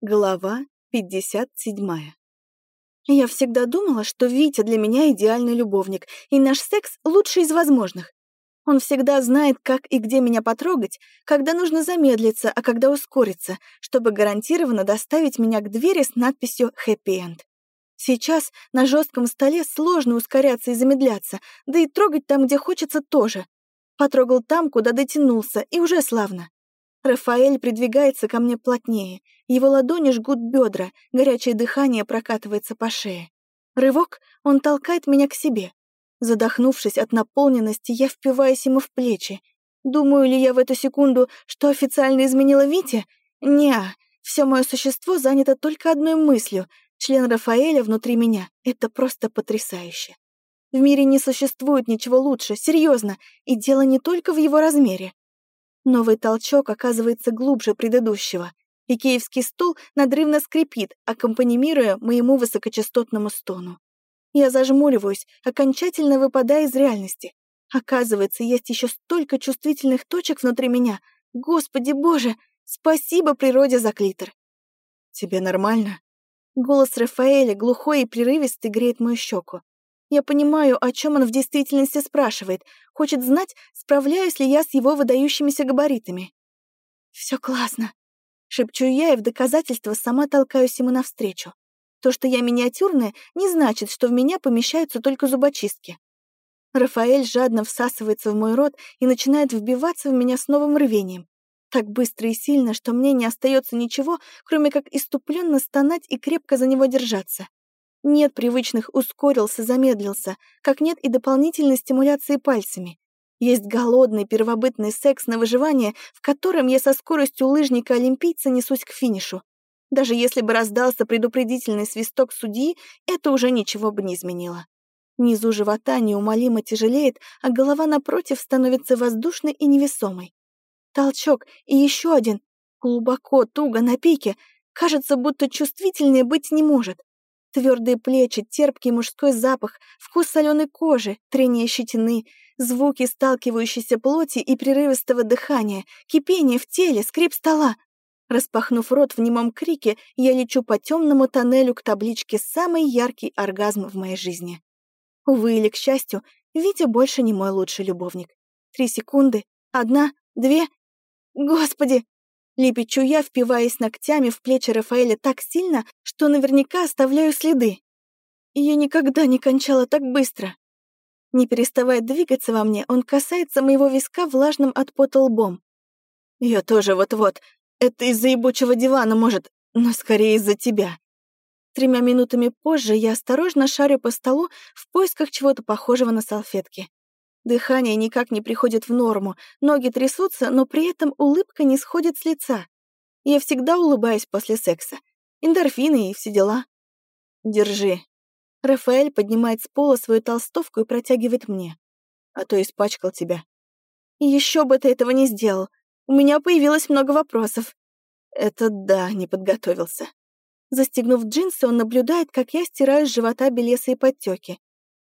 Глава 57. Я всегда думала, что Витя для меня идеальный любовник, и наш секс лучший из возможных. Он всегда знает, как и где меня потрогать, когда нужно замедлиться, а когда ускориться, чтобы гарантированно доставить меня к двери с надписью «Хэппи Энд». Сейчас на жестком столе сложно ускоряться и замедляться, да и трогать там, где хочется, тоже. Потрогал там, куда дотянулся, и уже славно. Рафаэль придвигается ко мне плотнее. Его ладони жгут бедра, горячее дыхание прокатывается по шее. Рывок, он толкает меня к себе. Задохнувшись от наполненности, я впиваюсь ему в плечи. Думаю ли я в эту секунду, что официально изменила Витя? Неа, все мое существо занято только одной мыслью. Член Рафаэля внутри меня — это просто потрясающе. В мире не существует ничего лучше, серьезно, и дело не только в его размере. Новый толчок оказывается глубже предыдущего. и киевский стул надрывно скрипит, аккомпанимируя моему высокочастотному стону. Я зажмуриваюсь, окончательно выпадая из реальности. Оказывается, есть еще столько чувствительных точек внутри меня. Господи боже, спасибо природе за клитор. «Тебе нормально?» Голос Рафаэля, глухой и прерывистый, греет мою щеку. Я понимаю, о чем он в действительности спрашивает. Хочет знать, справляюсь ли я с его выдающимися габаритами. Все классно. Шепчу я и в доказательство сама толкаюсь ему навстречу. То, что я миниатюрная, не значит, что в меня помещаются только зубочистки. Рафаэль жадно всасывается в мой рот и начинает вбиваться в меня с новым рвением. Так быстро и сильно, что мне не остается ничего, кроме как иступленно стонать и крепко за него держаться. Нет привычных «ускорился», «замедлился», как нет и дополнительной стимуляции пальцами. Есть голодный первобытный секс на выживание, в котором я со скоростью лыжника-олимпийца несусь к финишу. Даже если бы раздался предупредительный свисток судьи, это уже ничего бы не изменило. Низу живота неумолимо тяжелеет, а голова напротив становится воздушной и невесомой. Толчок и еще один, глубоко, туго, на пике. Кажется, будто чувствительнее быть не может. Твердые плечи, терпкий мужской запах, вкус соленой кожи, трение щетины, звуки сталкивающейся плоти и прерывистого дыхания, кипение в теле, скрип стола. Распахнув рот в немом крике, я лечу по темному тоннелю к табличке «Самый яркий оргазм в моей жизни». Увы или к счастью, Витя больше не мой лучший любовник. Три секунды, одна, две. Господи, Лепечу я, впиваясь ногтями в плечи Рафаэля так сильно, что наверняка оставляю следы. И я никогда не кончала так быстро. Не переставая двигаться во мне, он касается моего виска влажным от пота лбом. Я тоже вот-вот. Это из-за ебучего дивана, может, но скорее из-за тебя. Тремя минутами позже я осторожно шарю по столу в поисках чего-то похожего на салфетки. Дыхание никак не приходит в норму, ноги трясутся, но при этом улыбка не сходит с лица. Я всегда улыбаюсь после секса. Эндорфины и все дела. Держи. Рафаэль поднимает с пола свою толстовку и протягивает мне. А то испачкал тебя. Еще бы ты этого не сделал. У меня появилось много вопросов. Это да, не подготовился. Застегнув джинсы, он наблюдает, как я стираю с живота белесые подтеки.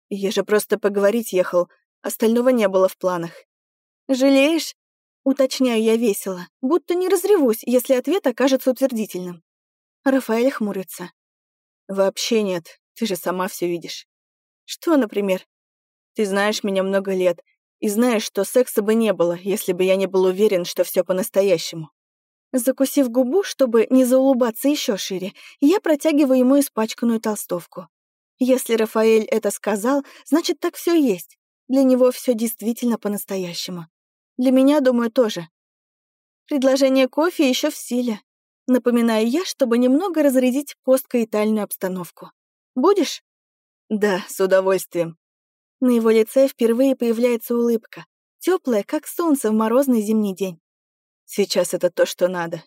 Я же просто поговорить ехал, Остального не было в планах. «Жалеешь?» Уточняю я весело, будто не разревусь, если ответ окажется утвердительным. Рафаэль хмурится. «Вообще нет, ты же сама все видишь». «Что, например?» «Ты знаешь меня много лет, и знаешь, что секса бы не было, если бы я не был уверен, что все по-настоящему». Закусив губу, чтобы не заулыбаться еще шире, я протягиваю ему испачканную толстовку. Если Рафаэль это сказал, значит, так все есть. Для него все действительно по-настоящему. Для меня, думаю, тоже. Предложение кофе еще в силе. Напоминаю я, чтобы немного разрядить посткаитальную обстановку. Будешь? Да, с удовольствием. На его лице впервые появляется улыбка, теплая, как солнце в морозный зимний день. Сейчас это то, что надо.